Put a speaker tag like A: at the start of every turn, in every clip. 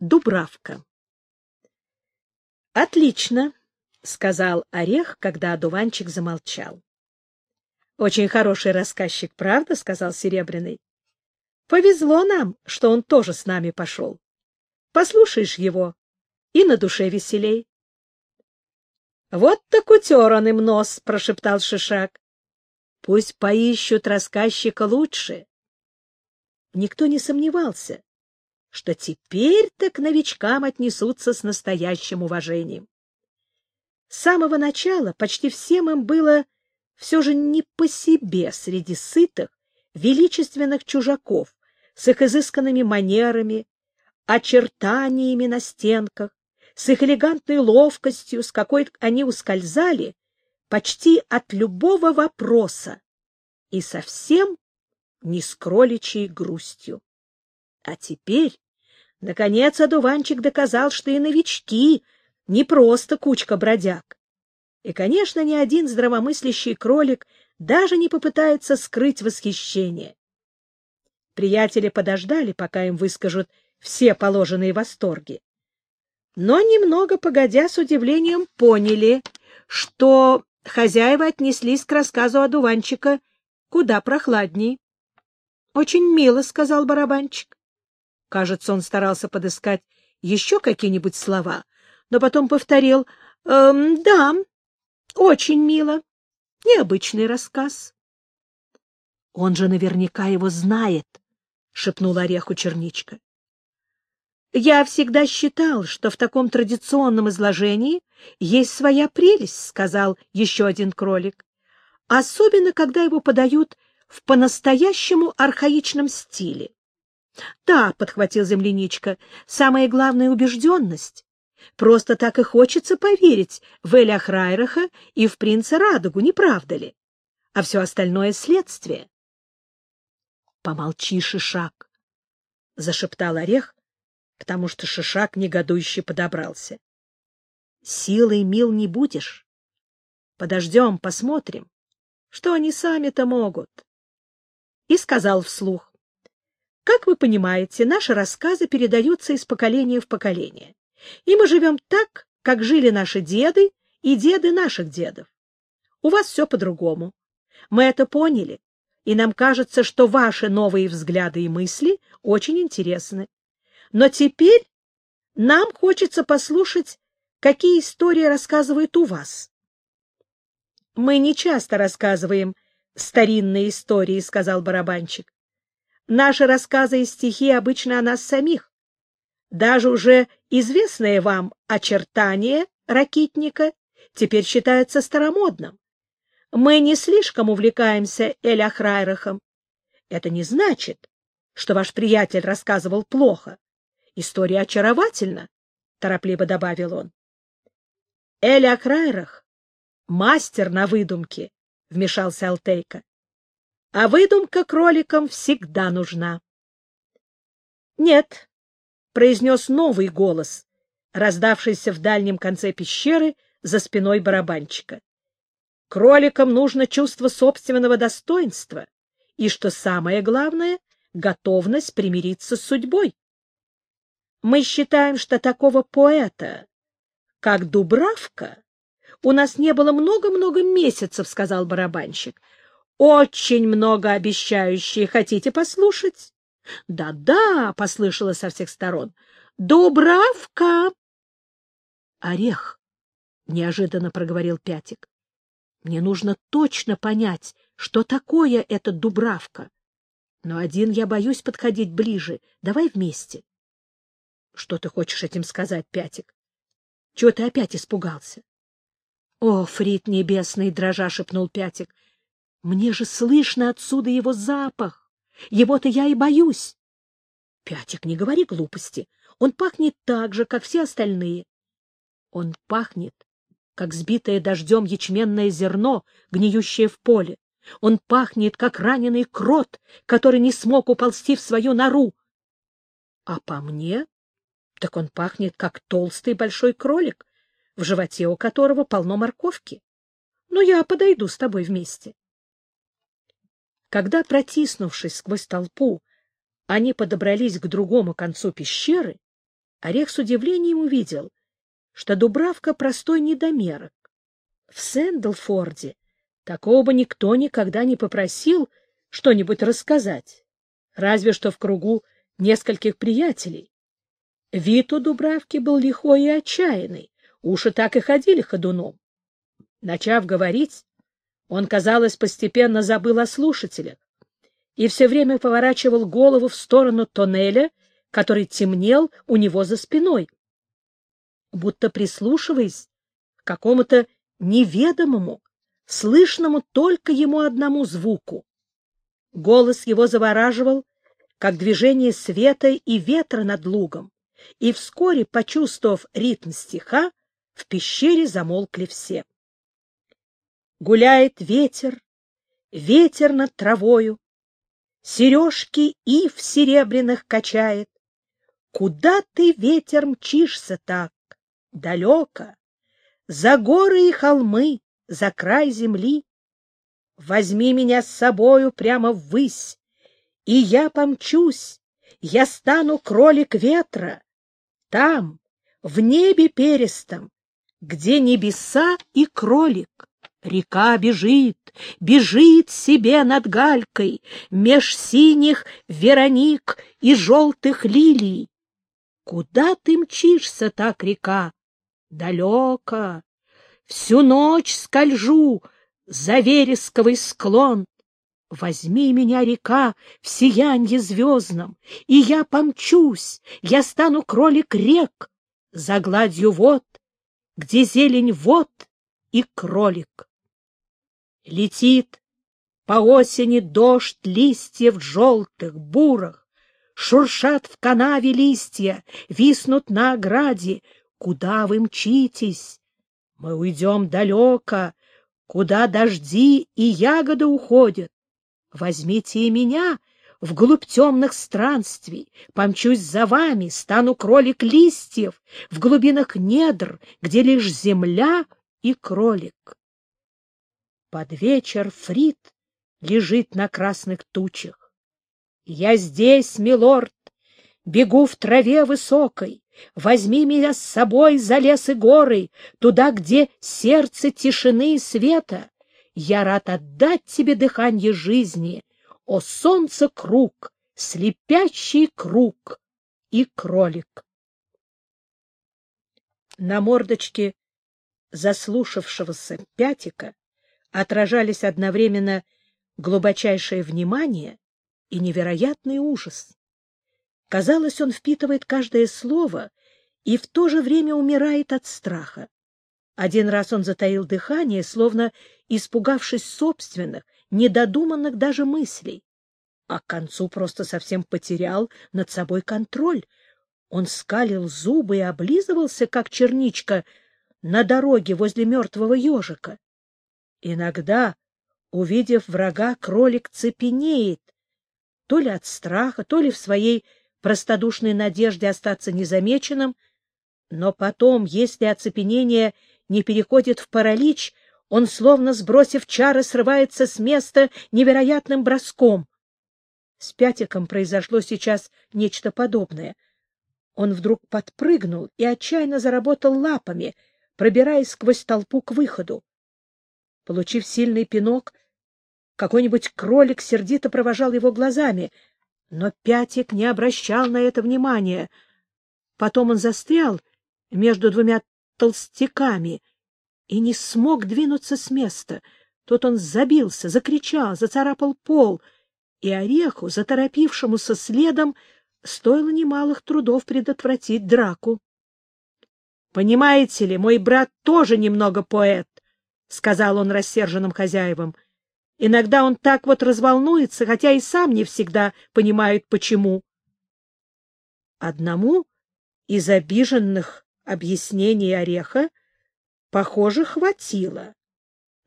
A: Дубравка. «Отлично», — сказал Орех, когда одуванчик замолчал. «Очень хороший рассказчик, правда?» — сказал Серебряный. «Повезло нам, что он тоже с нами пошел. Послушаешь его, и на душе веселей». «Вот так утер он им нос», — прошептал Шишак. «Пусть поищут рассказчика лучше». Никто не сомневался, что теперь-то к новичкам отнесутся с настоящим уважением. С самого начала почти всем им было все же не по себе среди сытых, величественных чужаков с их изысканными манерами, очертаниями на стенках, с их элегантной ловкостью, с какой они ускользали почти от любого вопроса и совсем не с кроличьей грустью. А теперь, наконец, одуванчик доказал, что и новички не просто кучка бродяг. И, конечно, ни один здравомыслящий кролик даже не попытается скрыть восхищение. Приятели подождали, пока им выскажут все положенные восторги. Но немного погодя с удивлением поняли, что хозяева отнеслись к рассказу одуванчика куда прохладней. — Очень мило, — сказал барабанчик. Кажется, он старался подыскать еще какие-нибудь слова, но потом повторил эм, «Да, очень мило. Необычный рассказ». «Он же наверняка его знает», — шепнул ореху черничка. «Я всегда считал, что в таком традиционном изложении есть своя прелесть», — сказал еще один кролик. «Особенно, когда его подают в по-настоящему архаичном стиле. — Да, — подхватил земляничка, — самая главная убежденность. Просто так и хочется поверить в Эля Храйраха и в принца Радугу, не правда ли? А все остальное — следствие. — Помолчи, Шишак, — зашептал Орех, потому что Шишак негодующе подобрался. — Силой мил не будешь. Подождем, посмотрим, что они сами-то могут. И сказал вслух. Как вы понимаете, наши рассказы передаются из поколения в поколение. И мы живем так, как жили наши деды и деды наших дедов. У вас все по-другому. Мы это поняли, и нам кажется, что ваши новые взгляды и мысли очень интересны. Но теперь нам хочется послушать, какие истории рассказывают у вас. Мы не часто рассказываем старинные истории, сказал барабанщик. Наши рассказы и стихи обычно о нас самих. Даже уже известное вам очертание ракитника теперь считается старомодным. Мы не слишком увлекаемся Эль-Ахрайрахом. Это не значит, что ваш приятель рассказывал плохо. История очаровательна, — торопливо добавил он. Эль-Ахрайрах — мастер на выдумке, — вмешался Алтейка а выдумка кроликам всегда нужна. — Нет, — произнес новый голос, раздавшийся в дальнем конце пещеры за спиной барабанщика. — Кроликам нужно чувство собственного достоинства и, что самое главное, готовность примириться с судьбой. Мы считаем, что такого поэта, как Дубравка, у нас не было много-много месяцев, — сказал барабанщик очень многообещающие. Хотите послушать? Да — послышалось со всех сторон. — Дубравка! — Орех! — неожиданно проговорил Пятик. — Мне нужно точно понять, что такое эта Дубравка. Но один я боюсь подходить ближе. Давай вместе. — Что ты хочешь этим сказать, Пятик? Чего ты опять испугался? — О, Фрид небесный, — дрожа шепнул Пятик, мне же слышно отсюда его запах. Его-то я и боюсь. Пятик, не говори глупости. Он пахнет так же, как все остальные. Он пахнет, как сбитое дождем ячменное зерно, гниющее в поле. Он пахнет, как раненый крот, который не смог уползти в свою нору. А по мне, так он пахнет, как толстый большой кролик, в животе у которого полно морковки. Но я подойду с тобой вместе. Когда, протиснувшись сквозь толпу, они подобрались к другому концу пещеры, Орех с удивлением увидел, что Дубравка — простой недомерок. В Сэндлфорде такого бы никто никогда не попросил что-нибудь рассказать, разве что в кругу нескольких приятелей. Вид у Дубравки был лихой и отчаянный, уши так и ходили ходуном. Начав говорить, он, казалось, постепенно забыл о слушателях и все время поворачивал голову в сторону тоннеля, который темнел у него за спиной, будто прислушиваясь к какому-то неведомому, слышному только ему одному звуку. Голос его завораживал, как движение света и ветра над лугом, и вскоре, почувствовав ритм стиха, в пещере замолкли все. Гуляет ветер, ветер над травою, Сережки ив серебряных качает. Куда ты, ветер, мчишься так? Далеко, за горы и холмы, за край земли. Возьми меня с собою прямо ввысь, и я помчусь, я стану кролик ветра. Там, в небе перистом, где небеса и кролик. Река бежит, бежит себе над галькой, Меж синих вероник и желтых лилий. Куда ты мчишься так, река? Далеко. Всю ночь скольжу за вересковый склон. Возьми меня, река, в сиянье звездном, И я помчусь, я стану кролик рек, За гладью вод, где зелень вод и кролик. Летит по осени дождь листьев желтых, бурых, Шуршат в канаве листья, виснут на ограде. Куда вы мчитесь? Мы уйдем далеко, куда дожди и ягоды уходят. Возьмите и меня вглубь темных странствий, помчусь за вами, стану кролик листьев в глубинах недр, где лишь земля и кролик. Под вечер Фрид лежит на красных тучах. Я здесь, милорд, бегу в траве высокой. Возьми меня с собой за лес и горы, туда, где сердце тишины и света. Я рад отдать тебе дыхание жизни, о солнце круг, слепящий круг и кролик. На мордочке заслушавшегося пятика отражались одновременно глубочайшее внимание и невероятный ужас. Казалось, он впитывает каждое слово и в то же время умирает от страха. Один раз он затаил дыхание, словно испугавшись собственных, недодуманных даже мыслей, а к концу просто совсем потерял над собой контроль. Он скалил зубы и облизывался, как черничка, на дороге возле мертвого ежика. Иногда, увидев врага, кролик цепенеет, то ли от страха, то ли в своей простодушной надежде остаться незамеченным, но потом, если оцепенение не переходит в паралич, он, словно сбросив чары, срывается с места невероятным броском. С Пятиком произошло сейчас нечто подобное. Он вдруг подпрыгнул и отчаянно заработал лапами, пробираясь сквозь толпу к выходу. Получив сильный пинок, какой-нибудь кролик сердито провожал его глазами, но Пятик не обращал на это внимания. Потом он застрял между двумя толстяками и не смог двинуться с места. Тут он забился, закричал, зацарапал пол, и Ореху, заторопившемуся следом, стоило немалых трудов предотвратить драку. — Понимаете ли, мой брат тоже немного поэт, — сказал он рассерженным хозяевам. Иногда он так вот разволнуется, хотя и сам не всегда понимает, почему. Одному из обиженных объяснений Ореха, похоже, хватило.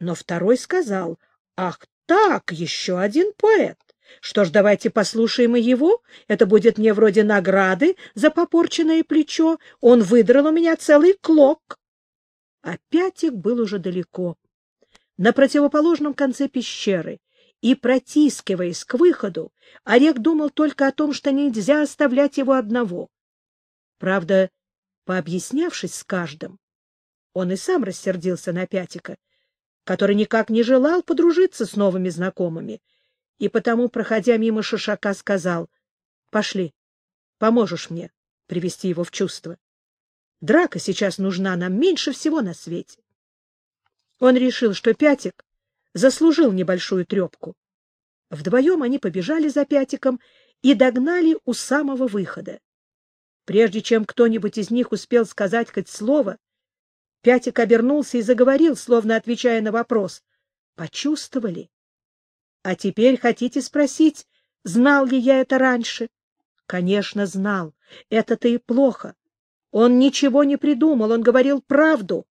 A: Но второй сказал, «Ах так, еще один поэт! Что ж, давайте послушаем и его. Это будет мне вроде награды за попорченное плечо. Он выдрал у меня целый клок». Опять их был уже далеко. На противоположном конце пещеры и, протискиваясь к выходу, Олег думал только о том, что нельзя оставлять его одного. Правда, пообъяснявшись с каждым, он и сам рассердился на Пятика, который никак не желал подружиться с новыми знакомыми, и потому, проходя мимо Шишака, сказал, — Пошли, поможешь мне привести его в чувство. Драка сейчас нужна нам меньше всего на свете. Он решил, что Пятик заслужил небольшую трепку. Вдвоем они побежали за Пятиком и догнали у самого выхода. Прежде чем кто-нибудь из них успел сказать хоть слово, Пятик обернулся и заговорил, словно отвечая на вопрос. «Почувствовали? А теперь хотите спросить, знал ли я это раньше?» «Конечно, знал. Это-то и плохо. Он ничего не придумал, он говорил правду.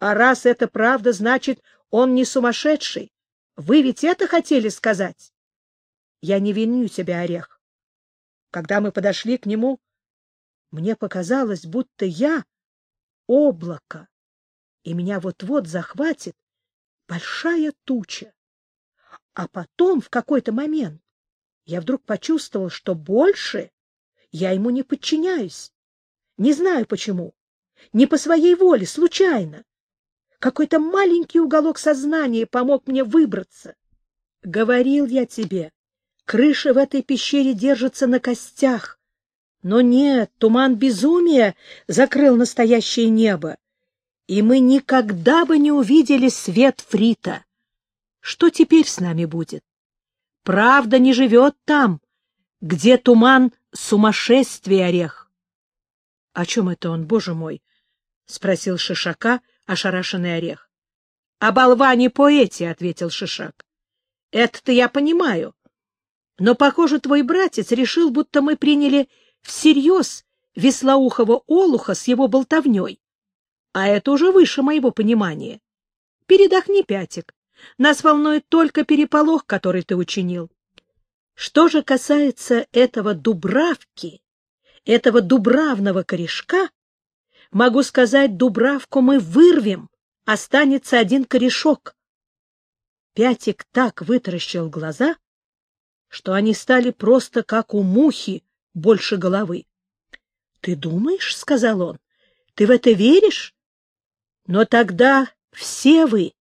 A: А раз это правда, значит, он не сумасшедший. Вы ведь это хотели сказать?» Я не виню тебя, Орех. Когда мы подошли к нему, мне показалось, будто я — облако, и меня вот-вот захватит большая туча. А потом, в какой-то момент, я вдруг почувствовал, что больше я ему не подчиняюсь. Не знаю почему. Не по своей воле, случайно. Какой-то маленький уголок сознания помог мне выбраться. Говорил я тебе, Крыша в этой пещере держится на костях. Но нет, туман безумия закрыл настоящее небо, и мы никогда бы не увидели свет Фрита. Что теперь с нами будет? Правда не живет там, где туман сумасшествия орех. — О чем это он, боже мой? — спросил Шишака, ошарашенный орех. — О болване-поэте, — ответил Шишак. — Это-то я понимаю. Но, похоже, твой братец решил, будто мы приняли всерьез веслоухого олуха с его болтовней. А это уже выше моего понимания. Передохни, Пятик. Нас волнует только переполох, который ты учинил. Что же касается этого Дубравки, этого дубравного корешка, могу сказать, Дубравку мы вырвем, останется один корешок. Пятик так вытаращил глаза, что они стали просто как у мухи больше головы. — Ты думаешь, — сказал он, — ты в это веришь? Но тогда все вы,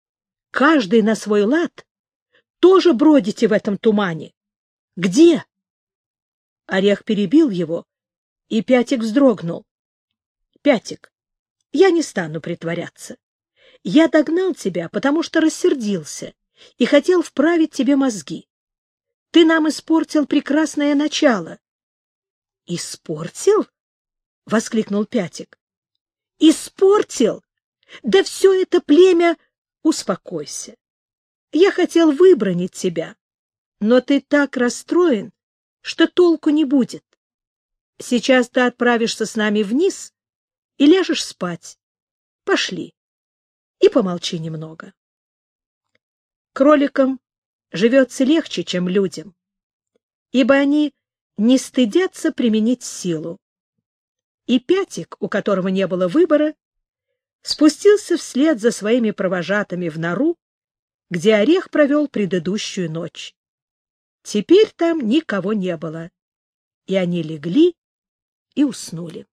A: каждый на свой лад, тоже бродите в этом тумане. Где? Орех перебил его, и Пятик вздрогнул. — Пятик, я не стану притворяться. Я догнал тебя, потому что рассердился и хотел вправить тебе мозги. Ты нам испортил прекрасное начало. — Испортил? — воскликнул Пятик. — Испортил? Да все это племя... Успокойся. Я хотел выбронить тебя, но ты так расстроен, что толку не будет. Сейчас ты отправишься с нами вниз и ляжешь спать. Пошли. И помолчи немного. Кроликам живется легче, чем людям, ибо они не стыдятся применить силу. И Пятик, у которого не было выбора, спустился вслед за своими провожатыми в нору, где Орех провел предыдущую ночь. Теперь там никого не было, и они легли и уснули.